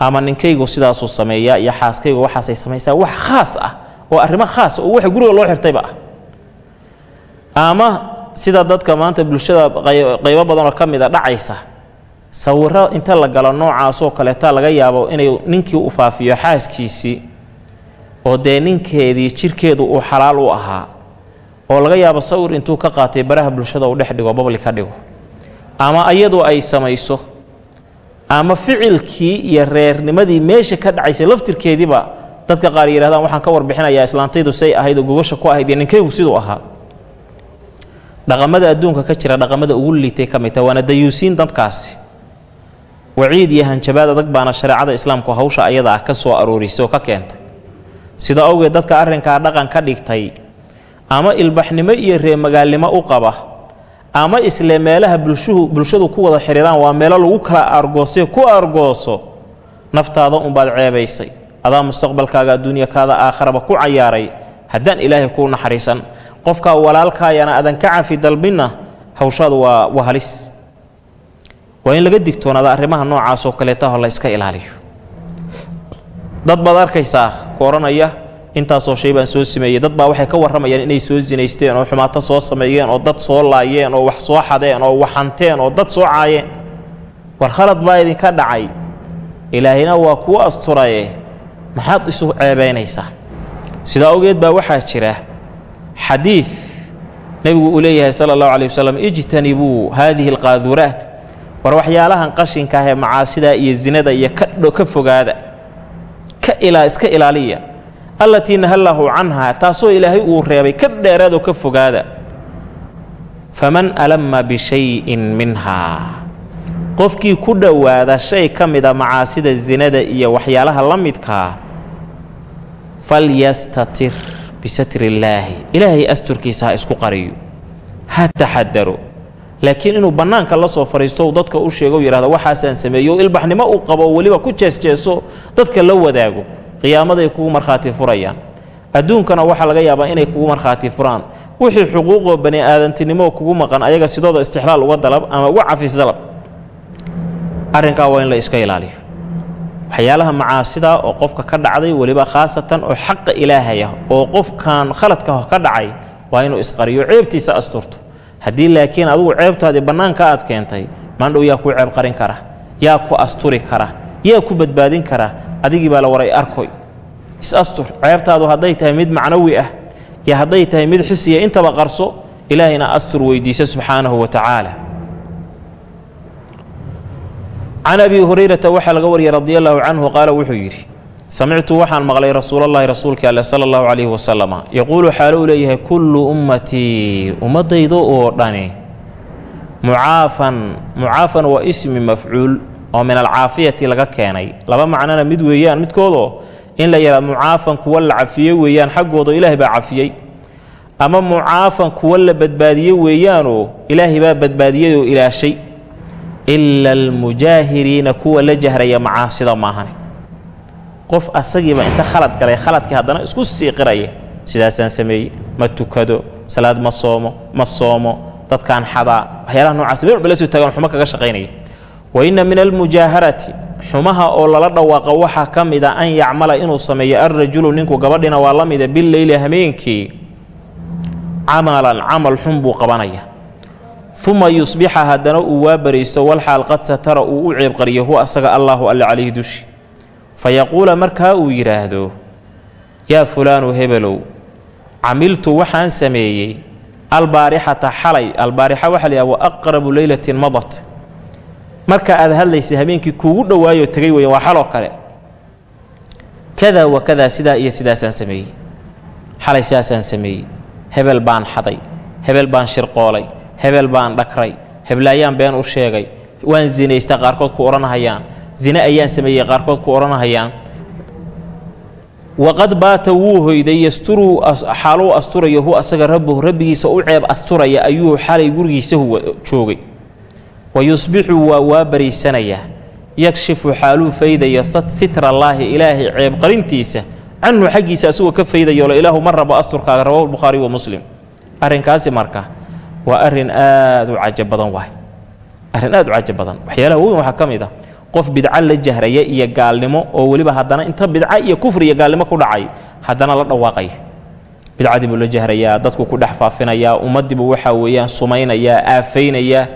Ama ninkaygu sidaasuu sameeyaa iyo xaaskaygu waxaasay samaysaa wax khaas ah oo arrimo khaas oo waxa guriga loo xirtayba ah. Ama sida dadka maanta bulshada qaybo badanoo ka mida dhacaysa sawiro inta la galo noocaasoo kaleeta laga yaabo inay ninkii u faafiyo xaaskiisii oo dee ninkeedii jirkeedu uu xalaal u ahaa oo laga yaabo sawir intuu ka qaatay baraha bulshada uu dhex dhigo babli ka dhigo. Ama ayadu ay samayso ama ficilkii iyo reernimadii meesha ka dhacaysay laftirkeediiba dadka qaar yidhahdaan waxaan ka warbixinayaa islaantaydu say ahayd oo gogasha ku ahayd iyo ninkaygu siduu ahaa. Dhaqamada adduunka ka jira dhaqamada ugu liitay ka mid taha waana dayuusiin dadkaasi waciid iyo hanjabaad adag baana shareecada islaamku hawsha ayada ah ka soo aroorisay oo ka keentay. Sida awgeed dadka arrinkaa dhaqan ka dhigtay ama ilbaxnimo iyo reemagaalnimo u qaba ama isle meelaha bulshuhu bulshadu ku wada xidhiiraan waa meelo lagu kala argoosay ku argooso naftaada unbaad ceebaysay. Adaa mustaqbalkaaga adduunyakaada aakharaba ku cayaaray haddaan ilaahay kuu naxariisan. Qofkaa walaalkaayana adan ka cafi dalbinna hawshaadu waa waa halis waa in laga digtoonaada arrimaha noocaasoo kaleetaho la yska ilaaliyo. Dad baad arkaysaa ku odhanaya intaasoo shay baan soo sameeyey dad baa waxay ka warramayaan inay soo sinaysteen oo xumaato soo sameeyeen oo dad soo laayeen oo wax soo xadeen oo waxanteen oo dad soo caayeen. War khalad baa idinka dhacay. Ilaahina waa kuu asturaye. Maxaad isu ceebaynaysaa? Sidaa awgeed baa waxaa jira xadiid nebigu uu leeyahay sala allahu calay wasalam ijtanibuu haadihi alqaaduraat war waxyaalahan qashinka ah ee macaasidaa iyo zinada iyo ka fogaada iska ilaaliya allatii nahallaahu canhaa taasoo ilaahay uu reebay ka dheeraadoo ka fogaada. Faman alamma bishayin minhaa qofkii ku dhowaada shay ka mida macaasida zinada iyo waxyaalaha la midkaa falyastatir bisatri illaahi ilaahay asturkiisa ha isku qariyo. Ha taxadaro laakiin inuu bannaanka la soo fadhiisto dadka u sheego u yidhahdo waxaasaan sameeyo ilbaxnimo uu qabo weliba ku jeesjeeso dadka la wadaago qiyaamaday kugu markhaati furayaan. Adduunkana waxaa laga yaabaa inay kugu markhaati furaan. Wixii xuquuqoo bani aadantinimo kugu maqan ayaga sidooda istixlaal uga dalab ama uga cafis dalab arrinkaa waa in la iska ilaaliyo. Waxyaalaha macaasida oo qofka ka dhacday weliba khaasatan oo xaqa ilaahaya oo qofkan khaladka ka dhacay waa inuu isqariyo ceebtiisa asturto haddii laakiin adugu ceebtaadii bannaanka aad keentay maandhow yaa kuu ceeb qarin kara yaa ku asturi kara yaa ku badbaadin kara adigii baa la waray arkoy. Is-astur ceebtaadu hadday tahay mid macnawi ah iyo hadday tahay mid xisiya intaba qarso ilaahayna astur weydiisa subxaanahu wa tacaala. Can abi hurayrata waxaa laga wariyey radi allaahu canhu qaala wuxuu yidhi samictu waxaan maqlay rasuulallaahi rasuulka alle sala allahu calayhi wasalama yaquulu xaalo uu leeyahay kullu ummatii ummaddayda oo dhani mucaafan mucaafan waa ismi mafcuul oo min alcaafiyati laga keenay laba macnona mid weeyaan midkoodoo in la yidhahdo mucaafan kuwa la cafiyey weeyaan xaggooda ilaahay baa cafiyey ama mucaafan kuwa la badbaadiyey weeyaanoo ilaahay baa badbaadiyey oo ilaashay ila almujaahiriina kuwa la jahraya macaasida maahane qof asagiiba inta khalad galay khaladkii haddana isku sii qiraya sidaasaan sameeyey ma tukado salaad ma soomo ma soomo dadkaan xadaa. Waxyaalaha noocaas meel walba la soo taagan kaga shaqaynaya wa inna min almujaaharati xumaha oo lala dhawaaqa waxaa ka mida an yacmala inuu sameeyo alrajulu ninku gabadhina waa la mida bileyli hameenkii. Camalan camal xun buu qabanaya. Uma yusbixa haddana uu waa baraysto walxaal qad satara uu u ceebqariyo huwa asaga allaahu alle calayhi dushi fa yaquula markaa uu yidhaahdo yaa fulaanu hebelow camiltu waxaan sameeyey albaarixata xalay albaarixa waxa la yidhaha wa aqrabu leylatin madat marka aad hadlaysay habeenkii kuugu dhowaayoo tegay weya waa xaloo kale kada wa kadaa sidaa iyo sidaasaan sameeyey xalay sidaasaan sameeyey hebel baan xaday hebel baan shirqoolay hebel baan dhakray heblaayaan been u sheegay waan zinaysta qaarkood ku odhanahayaan zine ayaan sameeyey qaarkood ku odhanahayaan waqad baata wuu hoyday yasturuu xaaluu asturayo hu asaga rabbuhu rabbigiisa u ceeb asturaya ayuu xalay gurigiisa joogay. Wa yusbixu waa waa bariysanayaa yakshifu xaaluu faydayo sitrallaahi ilaahay ceeb qarintiisa canhu xaggiisa asagoo ka faydayolo ilaahu ma rabo asturkaaga rawahu lbukhaari wa muslim. Arrinkaasi marka waa arrin aad u caja badan waay. Arrin aad u caja badan. Waxyaalaha weyn waxaa ka mid ah qof bidca la jahraya iyo gaalnimo oo weliba haddana inta bidca iyo kufri iyo gaalnimo ku dhacay haddana la dhawaaqaya bidcadii la jahrayaa dadku ku dhex faafinayaa ummaddiibuu waxaa weeyaan sumaynayaa aafaynayaa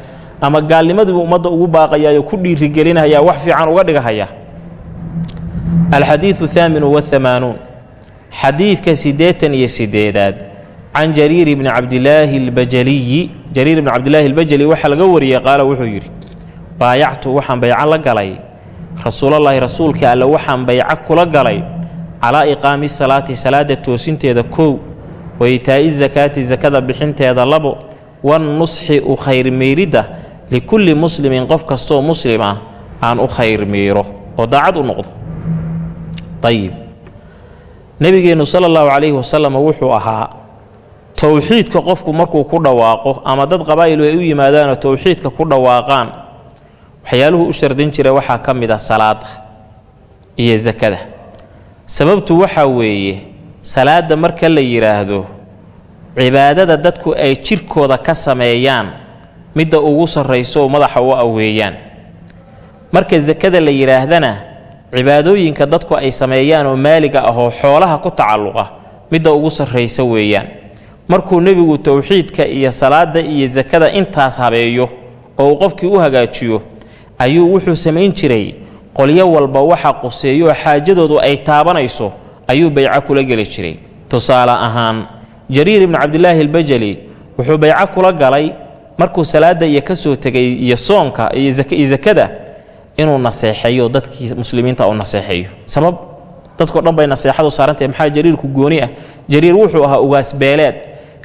ama gaalnimadiibuu ummadda ugu baaqayaayoo ku dhiirigelinayaa wax fiican uga dhigahaya. Alxadiidu haaminu wahamaanuun xadiidka siddeetan iyo siddeedaad. Can jariir bni cabdilaahi albajaliyi jariir bni cabdilaahi albajali waxaa laga wariyey qaala wuxuu yidhi baayactu waxaan bayco la galay. Rasuulallaahi rasuulka alle waxaan bayco kula galay. Calaa iqaami salaati salaada toosinteeda kow wa itaa'i sakaati sakada bixinteeda labo wannusxi u khayrmiiridda likulli muslimin qof kastoo muslim ah aan u khayrmiiro oo daacad u noqdo. Ayib nebigeennu sala allahu calayhi wasalam wuxuu ahaa towxiidka qofku markuu ku dhawaaqo ama dad qabaa'ilu ay u yimaadaanoo towxiidka ku dhawaaqaan waxyaaluhu u shardin jira waxaa ka mid ah salaada iyo sakada sababtu waxaa weeye salaadda marka la yidhaahdo cibaadada dadku ay jirkooda ka sameeyaan midda ugu sarrayso madaxa u aweeyaan marka sakada la yidhaahdana cibaadooyinka dadku ay sameeyaan oo maaliga ahoo xoolaha ku tacalluqa midda ugu sarraysa weeyaan. Markuu nebigu towxiidka iyo salaadda iyo sakada intaas habeeyo oo uu qofkii u hagaajiyo ayuu wuxuu samayn jiray. Qolyo walba waxa quseeyo oo xaajadoodu ay taabanayso ayuu bayco kula geli jiray. Tusaale ahaan jariir ibnu cabdilaahi albajali wuxuu bayco kula galay markuu salaadda iyo ka soo tegay iyo soonka iyo sakada inuu naseexeeyo dadkii muslimiinta uu naseexeeyo. Sabab dadko dhan bay naseexadu saarantahay maxaa jariirku gooni ah? Jariir wuxuu ahaa ugaas beeleed.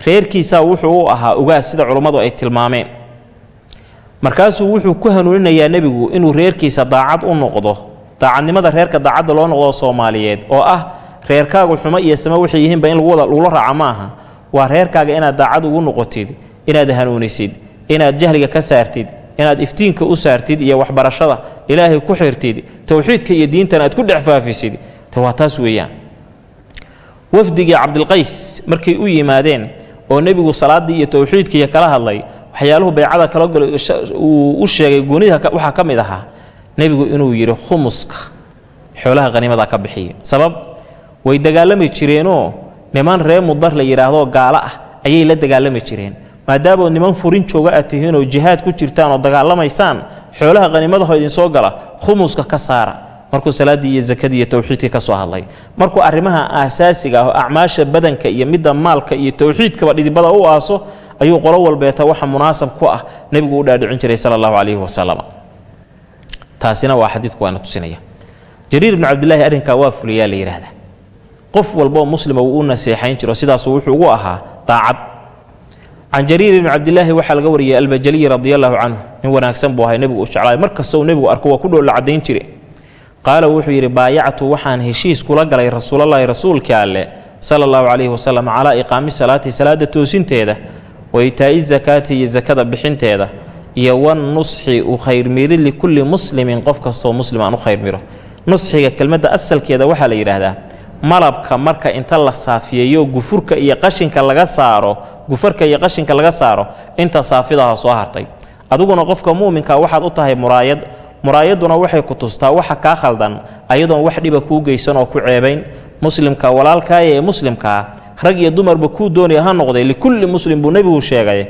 Reerkiisaa wuxuu u ahaa ugaas sida culummadu ay tilmaameen markaasuu wuxuu ku hanuuninayaa nebigu inuu reerkiisa daacad u noqdo. Daacadnimada reerka daacadda loo noqdo soomaaliyeed oo ah reerkaagu xumo iyo sama waxay yihiinba in lagula raaca ma aha waa reerkaaga inaad daacad ugu noqotid inaad hanuunisid inaad jahliga ka saartid inaad iftiinka u saartid iyo waxbarashada ilaahay ku xirtid towxiidka iyo diintan aad ku dhex faafisid. Waa taas weeyaan. Wafdigii cabdilqays markay u yimaadeen oo nebigu salaaddii iyo towxiidkiiyo kala hadlay waxyaaluhu baycada kala galay uu u sheegay goonida waxaa ka mid ahaa nebigu inuu yidhi khumuska xoolaha haniimada ka bixiya sabab way dagaalami jireenoo niman reer mudar la yidhaahdo gaalo ah ayay la dagaalami jireen. Maadaamood niman furin jooga aad tihiinoo jihaad ku jirtaan oo dagaalamaysaan xoolaha haniimadaho idin soo gala khumuska ka saara. Markuu salaaddii iyo sakadii iyo towxiidkii ka soo hadlay. Markuu arrimaha aasaasiga ah oo acmaasha badanka iyo midda maalka iyo towxiidkaba dhidibada u aaso ayuu qolo walbeeta waxa munaasab ku ah nebigu u dhaadhicin jiray sala allahu calayhi wasalam taasina waa xadiidku waana tusinaya. Jariir ibnu cabdilaahi arrinkaa waa fuliyaa la yidhaahdaa qof walbaoo muslima wuu u naseexayn jiro sidaasuu wuxuu ugu ahaa daacad. Can jariir ibni cabdilaahi waxaa laga wariyey albajaliyi radi allahu canhu nin wanaagsan buu ahay nebigu u jeclaay mar kastau nebigu arko waa ku dhoolla caddayn jire. Qaala wuxuu yidhi baayactu waxaan heshiis kula galay rasuulallaahi rasuulkii sala allahu calayhi wasalam calaa iqaami salaati salaada toosinteeda wa itaa'i sakaati iyo sakada bixinteeda iyo wannusxi u khayrmirid likulli muslimin qof kastoo muslim aan u khayrmiro. Nusxiga kelmadda asalkeeda waxaa la yidhaahdaa malabka marka inta la saafiyeeyo gufurka iyo qashinka laga saaro gufarka iyo qashinka laga saaro inta saafidaha soo hartay. Adiguna qofka mu'minka waxaad u tahay muraayad muraayadduna waxay ku tustaa waxa kaa khaldan ayadoon wax dhiba kuu geysan oo ku ceebayn. Muslimka walaalkaaya ee muslimkaa rag iyo dumarba kuu doonaya ha noqday. Likulli muslim buu nebigu sheegay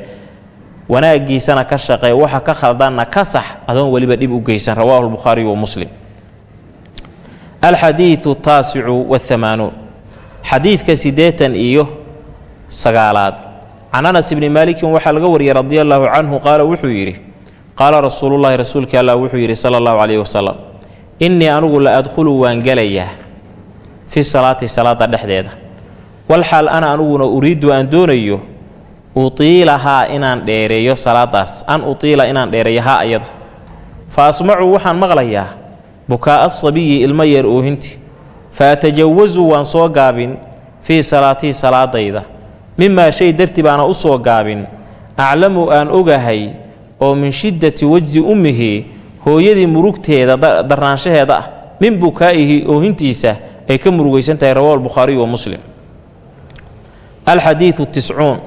wanaaggiisana ka shaqee waxa ka khaldanna ka sax adoon weliba dhib u geysan. Rawaahu lbukhaariyu wa muslim. Alxadiidu taasicu wahamaanuun xadiidka siddeetan iyo sagaalaad. Can anas ibni maalikin waxaa laga wariyey radi allaahu canhu qaala wuxuu yidhi qaala rasuulullaahi rasuulkii allah wuxuu yidhi sala allahu calayhi wasalam innii anugu la adkhulu waan gelayaa fi salaati salaada dhexdeeda walxaal ana aniguna uriiddu aan doonayo utiilahaa inaan dheereeyo salaadaas an utiila inaan dheereeyo haa ayada. Fa asmacu waxaan maqlayaa bukaa'a asabiyi ilmo yeer oohinti. Fa atajawasu waan soo gaabin fii salaatii salaadayda. Mimaa shay darti baana u soo gaabin aclamu aan ogahay oo min shiddati wejdi ummihi hooyadii murugteeda darnaanshaheeda ah. Min bukaa'ihi oohintiisa ay ka murugaysan tahay rawahu albukhaariyu wa muslim alxadiidu tiscuun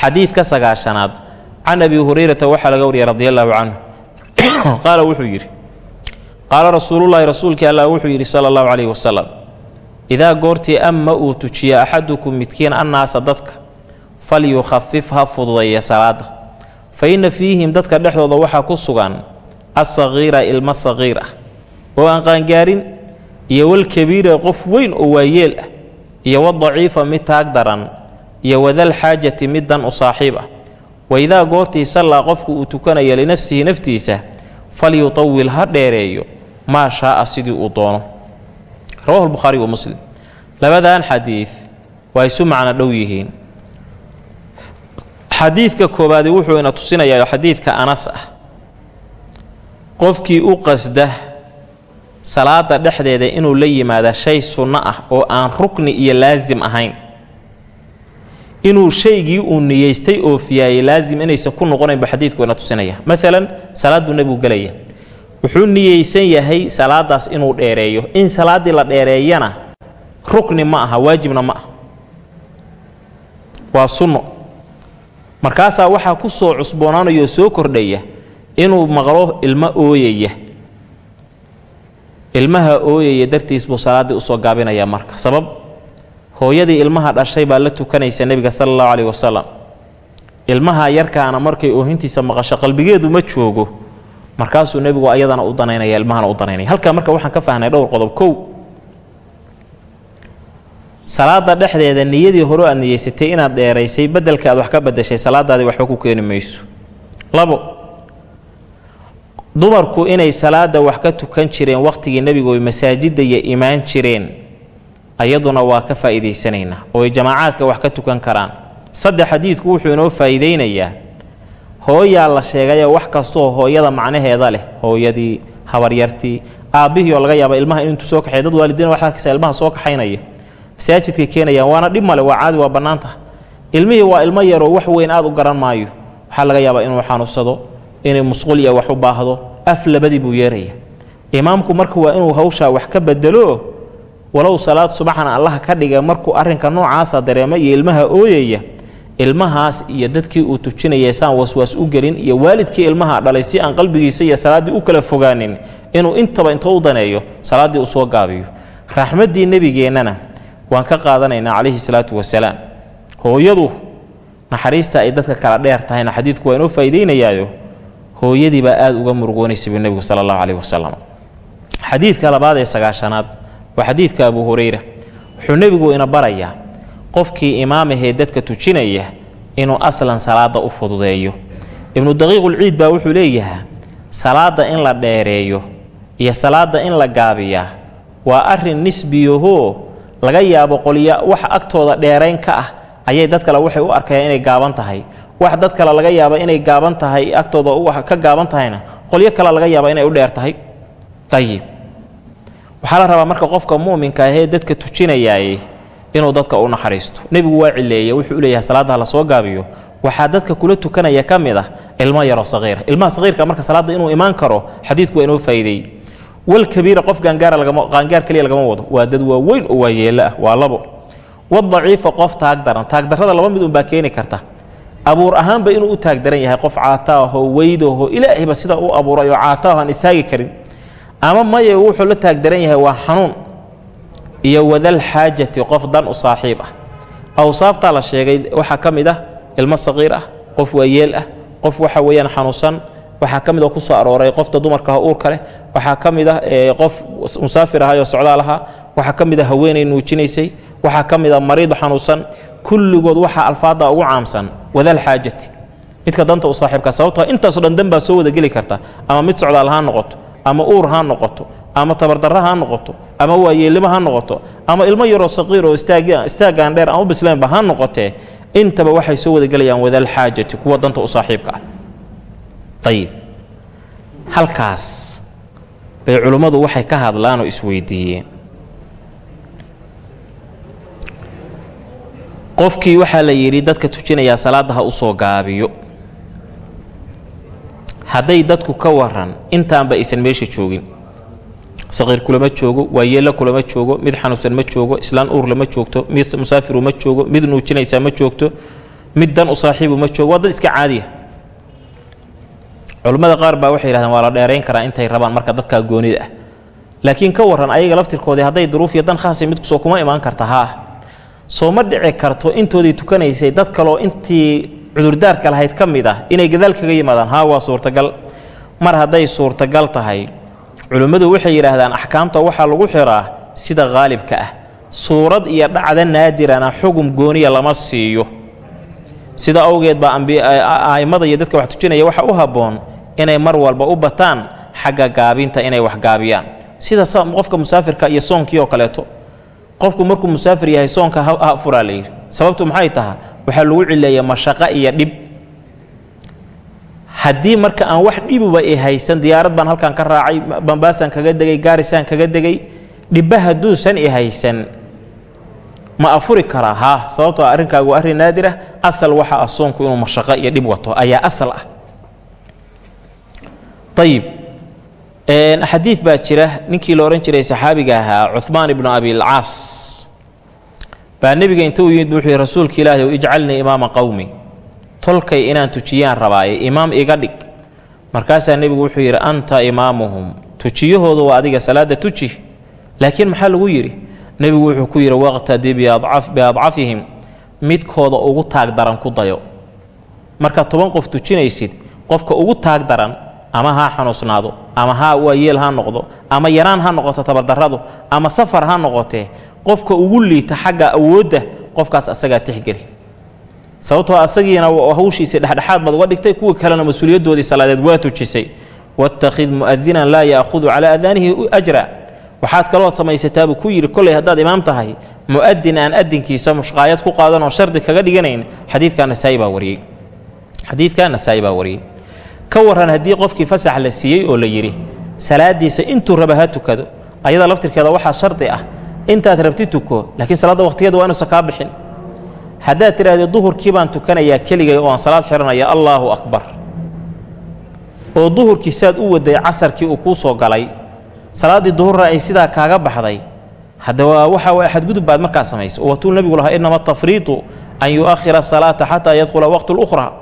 xadiidka sagaashanaad can abi hurayrata waxaa laga wariyay radi allaahu canhu qaala wuxuu yidhi qaala rasuulullaahi rasuulkii allah wuxuu yidhi sala allahu calayhi wasalam idaa goortii amma uu tujiyo axadukum midkiin annaasa dadka falyukhafif ha fududeeya salaadda fa inna fiihim dadka dhexdooda waxaa ku sugan assaqiira ilmo saqiir ah oo aan qaangaarin iyo walkabiira qof weyn oo waayeel ah iyo wadaciifa mid taag daran iyo wadal xaajati mid dan u saaxiib ah. Waidaa goortii sallaa qofku uu tukanayo linafsihi naftiisa falyutawil ha dheereeyo maa shaaa sidii uu doono. Rawahu lbukhaari wa muslim. Labadan xadiid waa isu macno dhow yihiin. Xadiidka koobaadi wuxuu ina tusinayaa xadiidka anas ah. Qofkii u qasda salaada dhexdeeda inuu la yimaada shay sunno ah oo aan rukni iyo laasim ahayn inuu shaygii uu niyeystay oofiyaayey laasim inaysan ku noqonaynba xadiidku ina tusinaya. Maalan salaad nebigu gelaya. Wuxuu niyeysan yahay salaadaas inuu dheereeyo. In salaaddii la dheereeyana rukni ma aha waajibna ma aha. Waa sunno. Markaasaa waxaa ku soo cusboonaanayoo soo kordhaya inuu maqlo ilmo ooyaya. Ilmaha ooyaya dartiis buu salaaddii u soo gaabinayaa marka. Sabab hooyadii ilmaha dhashay baa la tukanaysa nebiga sala allahu caleyhi wasalam ilmaha yarkaana markay oohintiisa maqasho qalbigeedu ma joogo markaasuu nebigu ayadana u danaynaya ilmahana u danaynaya. Halkaa marka waxaan ka fahnay dhowr qodob. Kow salaada dhexdeeda niyadii hore aad niyeysatay inaad dheeraysay bedelka aad wax ka badashay salaadaadii waxba ku keeni mayso. Labo dumarku inay salaada wax ka tukan jireen wakhtigii nebigu ay masaajidaya imaan jireen ayaduna waa ka faa'iidaysanaynaa oo ay jamaacaadka wax ka tukan karaan. Saddex xadiidku wuxuu inoo faa'iidaynayaa hooyaa la sheegayoo wax kastoo hooyada macnaheeda leh hooyadii habaryartii aabbihii oo laga yaaba ilmaha intuu soo kaxay dad waalidiin waxaa arkaysa ilmaha soo kaxaynaya masaajidkay keenayaan waana dhib male waa caadi waa bannaantaha ilmihii waa ilmo yaroo wax weyn aad u garan maayo. Waxaa laga yaabaa inuu xanuunsado inay musqul iyo wax u baahdo af labadii buu yeeraya imaamku marka waa inuu hawshaa wax ka bedelo walow salaad subaxna allaha ka dhiga markuu arrinka noocaasa dareema iyo ilmaha ooyaya ilmahaas iyo dadkii uu tujinaya saan waswaas u gelin iyo waalidkii ilmaha dhalay si aan qalbigiisa iyo salaaddii u kala fogaanin inuu intaba inta u daneeyo salaaddii u soo gaabiyo. Raxmaddii nebigeennana waan ka qaadanaynaa calayhi salaatu wasalaam. Hooyadu naxariista ay dadka kala dheer tahayna xadiidku waa inoo faa'iidaynayaayo hooyadii baa aad uga murugoonaysa buu nebigu sala allahu caleyhi wasalam xadiidka labaad ee sagaashanaad waa xadiidka abu hurayra. Wuxuu nebigu ina barayaa qofkii imaamahee dadka tujinaya inuu aslan salaadda u fududeeyo. Ibnu daqiiqulciid baa wuxuu leeyahaa salaadda in la dheereeyo iyo salaadda in la gaabiyaa waa arrin nisbiyahoo laga yaabo qolya wax agtooda dheerayn ka ah. Ayay dad kale waxay u arkayaan inay gaaban tahay. Wax dad kale laga yaaba inay gaaban tahay agtooda ka gaaban tahayna qolyo kale laga yaaba inay u dheer tahay. Ayib waxaa la rabaa marka qofka mu'minka ahee dadka tujinayaay inuu dadka u naxariisto. Nebigu waa cileeye wuxuu leeyahay salaadda la soo gaabiyo. Waxaa dadka kula tukanaya ka mid ah ilmo yaroo saqiira ilmaha saqiirka marka salaadda inuu imaan karo xadiidku waa inoo faa'iideeyey. Walkabiira qof qaangaar keliya lagama wado. Waa dad waaweyn oo waayeello ah waa labo. Wadaciifa qof taagdaran. Taagdarrada laba mid unbaa keeni karta. Abuur ahaanba inuu u taagdaran yahay qof caataahoo weydaho ilaahayba sida u abuuray oo caataaho aan istaagi karin ama maye wuxuu la taagdaran yahay waa xanuun iyo wadal xaajati qof dan u saaxiib ah. Awsaaftaa la sheegay waxaa ka mid ah ilmo saqiir ah qof waayeel ah qof waxa weeyaan xanuunsan waxaa ka mid oo ku soo arooray qofta dumarkaha uurka leh waxaa ka mid ah qof musaafir ahayoo socdaal ahaa waxaa ka mid a haweenay nuujinaysay waxaa ka mid a mariid xanuunsan kulligood waxaa alfaadda ugu caamsan wadaal xaajati. Midka danta u saaxiibka sababtoo intaaso dhan dan baa soo wada geli karta ama mid socdaal ha noqoto ama uur ha noqoto ama tabardarra ha noqoto ama waayeellimo ha noqoto ama ilmo yaroo saqiir oo istaaggaan dheer aan u bislaynba ha noqotee intaba waxay soo wada gelayaan wadaal xaajati kuwa danta u saaxiibka ah. Ayib halkaas bay culummadu waxay ka hadlaanoo isweydiiyeen. Qofkii waxaa la yidhi dadka tujinayaa salaadda ha u soo gaabiyo hadday dadku ka waran intaanba aysan meesha joogin. Saqiir kulama joogo waayeella kulama joogo mid xanuunsan ma joogo islaan uur lama joogto mid musaafiru ma joogo mid nuujinaysaa ma joogto mid dan u saaxiibu ma joogo waa dad iska caadiya culummada qaar baa waxay yidhahdeen waa la dheerayn karaa intay rabaan marka dadkaa goonida ah. Laakiin ka warran ayaga laftirkoodii hadday duruuf iyo dan khaasa mid soo kuma imaan karta haa. Soo ma dhici karto intoodii tukanaysay dad kaloo intii cudurdaarka lahayd ka mid ah inay gadaal kaga yimaadaan haa waa suurtagal. Mar hadday suurtagal tahay culimmadu waxay yidhaahdaan axkaamta waxaa lagu xiraa sida haalibka ah. Suurad iyo dhacda naadirana xugum gooniya lama siiyo. Sida awgeed baa a'immada iyo dadka wax tujinaya waxa u habboon inay mar walba u bataan xagga gaabinta inay wax gaabiyaan. Sida qofka musaafirka iyo soonkii oo kaleeto. Qofku markuu musaafir yahay soonka ha furaa la yidhi sababtu maxay tahay waxaa lagu cileeya mashaqo iyo dhib. Haddii marka aan wax dhibuba i haysan diyaarad baan halkan ka raacay bambaasaan kaga degay gaarisaan kaga degay dhibba hadduusan i haysan ma afuri karaa haa sababtoo arrinkaagu waa arrin naadirah asal waxa ah inuu mashaqo iyo dhib wato ayaa asal ah. Ayib xadiid baa jira. Ninkii la odhan jiray saxaabiga ahaa cuhmaan ibnu abilcaas baa nebiga inta u yimid wuxuu yihi rasuulka ilaahi ijcalnii imaama qowmi tolkay inaan tujiyaan rabaaye imaam iga dhig. Markaasaa nebigu wuxuu yidhi anta imaamuhum. Tujiyahoodu waa adiga salaadda tuji. Laakiin maxaa lagu yidhi? Nebigu wuxuu ku yidhi waqtadi biadcafihim midkooda ugu taag daran ku dayo. Markaad toban qof tujinaysid qofka ugu taag daran ama ha xanuusnaado ama ha waayeel ha noqdo ama yaraan ha noqoto tabardarradu ama safar ha noqotee qofka ugu liita xagga awoodda qofkaas asagaa tixgeli. Sababtoo asagiina hawshiisii dhexdhexaad baad uga dhigtay kuwa kalena mas'uuliyaddoodii salaadeed waa tujisay. Wattakhid mu'adinan laa ya'hudu calaa adaanihi ajra. Waxaad kalood samaysataabuu ku yidhi kollay haddaad imaam tahay mu'adin aan adinkiisa mushqaayad ku qaadanoo shardi kaga dhiganayn. Xadiidkaa nasaa'i baa wariyey. Xadiidkaa nasaa'i baa wariyey. Ka warran haddii qofkii fasax la siiyey oo la yidhi salaaddiisa intuu raba ha tukado ayada laftirkeeda waxaa shardi ah intaad rabti tuko laakiin salaadda waqtigeeda waa inuusan kaa bixin. Haddaad tidhahdee duhurkii baan tukanayaa keligay oo aan salaad xihanaya allaahu akbar. Oo duhurkii saad u waday casarkii uu kuu soo galay salaaddii duhurna ay sidaa kaaga baxday hadda waa waxa way xadgudub baad markaa samaysa. Watuu nebigu lahaa innama atafriitu an yu'akhira asalaata xataa yadkhula waqtu lukhra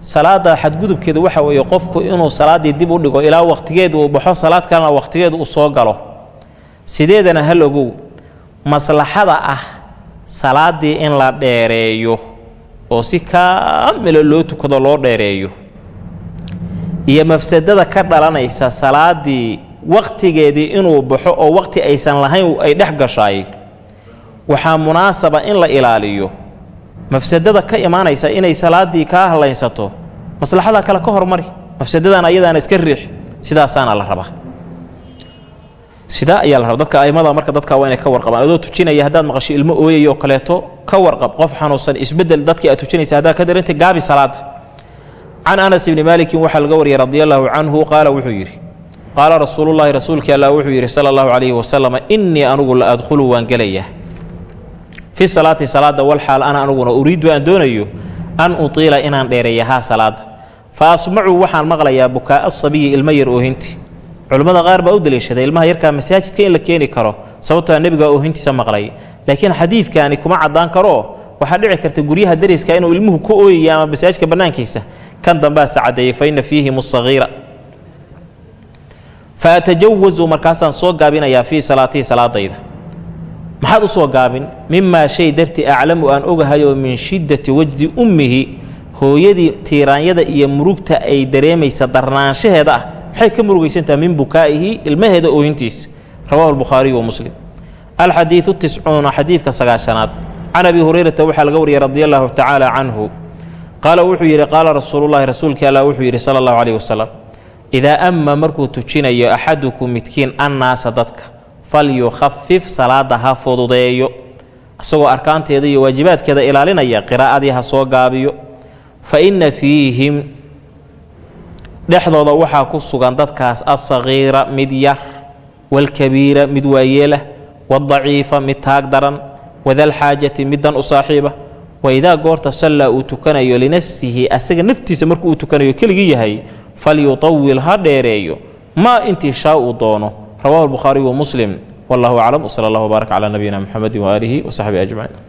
salaadda xadgudubkeedu waxa weeye qofku inuu salaaddii dib u dhigo ilaa wakhtigeedu uu baxo salaad kalena wakhtigeedu uu soo galo sideedana hal ogow maslaxada ah salaaddii in la dheereeyo oo si kaamila loo tukado loo dheereeyo iyo mafsadada ka dhalanaysa salaaddii wakhtigeedii inuu baxo oo wakhti aysan lahayn ay dhex gashaay waxaa munaasaba in la ilaaliyo. Mafsadada ka imaanaysa inay salaaddii kaa hadlaynsato maslaxada kale ka hormari mafsadadan ayadaana iska riix sidaasaana la rabaa sidaa ayaa la rabaa? Dadka aimada marka dadka waa inay ka warqabaan. Adoo tujinaya haddaad maqasho ilmo ooyayoo kaleeto ka warqab qof xanuunsan isbeddel dadkii aad tujinaysa haddaad ka darantay gaabi salaada can anas ibni maalikin waxaa laga wariyey radi allaahu canhu qaala wuxuu yidhi qaala rasuulullaahi rasuulkii allah wuxuu yidhi sala allahu calayhi wasalam innii anugu la adkhulu waan gelayaa. Fi salaati salaada walxaal ana anuguna uriiddu aan doonayo an utiila inaan dheereeyahaa salaada fa asmacuu waxaan maqlayaa bukaa'a sabiyi ilmo yar oohinti culimmada qaar baa u daliishaday ilmaha yarkaa masaajidka in la keeni karo sababtoa nebigaa oohintiisa maqlay. Laakiin xadiidkaani kuma caddaan karoo waxaa dhici karta guryaha dariska inuu ilmuhu ka ooyaya ama masaajidka bannaankiisa. Kan dambaasa caddeeyey fa inna fiihim asagiira fa atajawazu markaasaan soo gaabinayaa fii salaatii salaadayda. Maxaad u soo gaabin? Mimaa shay dartii aclamu aan ogahayoo min shiddati wajdi ummihi hooyadii tiiraanyada iyo murugta ay dareemaysa darnaanshaheeda ah maxay ka murugaysantaha min bukaa'ihi ilmaheeda oohintiisa rawahu albukhaariyu wa muslim. Alxadiidu tiscuuna xadiidka sagaashanaad. Can abi hurayrata waxaa laga wariyey radi allaahu tacaala canhu. Qaala wuxuu yidhi qaala rasuulullahi rasuulkii allah wuxuu yidhi sala allahu caleyh wasalam idaa amma markuu tujinayo axadukum midkiin annaasa dadka falyukhafif salaada ha fududeeyo. Isagoo arkaanteeda iyo waajibaadkeeda ilaalinaya qiraa'adii ha soo gaabiyo. Fa inna fiihim dhexdooda waxaa ku sugan dadkaas alsagiira mid yar waalkabiira mid waayeelah waadaciifa mid taag daran wadalxaajati middan u saaxiiba. Wa idaa goorta sallaa uu tukanayo linafsihi asaga naftiisa markuu uu tukanayo keligii yahay falyutawil ha dheereeyo. Maa intii shaa uu doono. Rawahu albukhaariyu wa muslim. Wallahu aclam. Wsala allah wbaarak calaa nabiyina muxamedi waaalihi wasaxbihi ajmaciin